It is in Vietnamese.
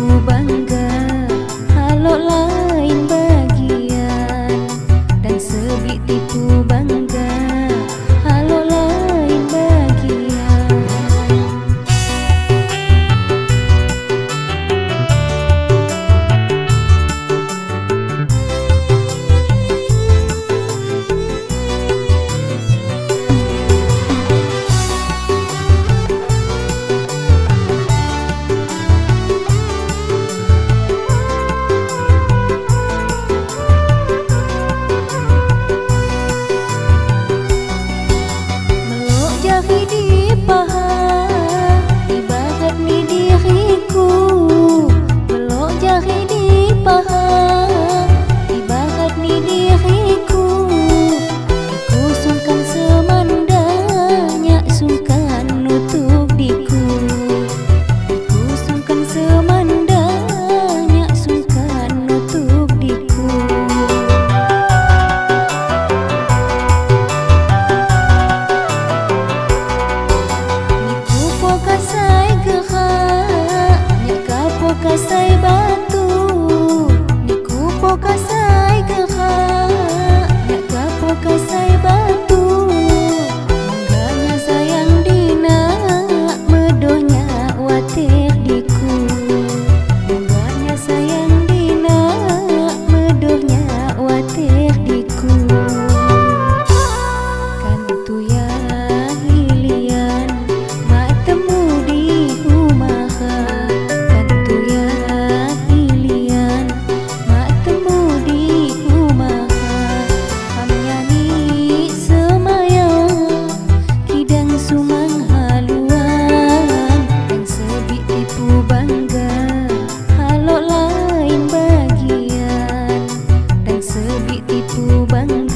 ku bangga Halo lah băng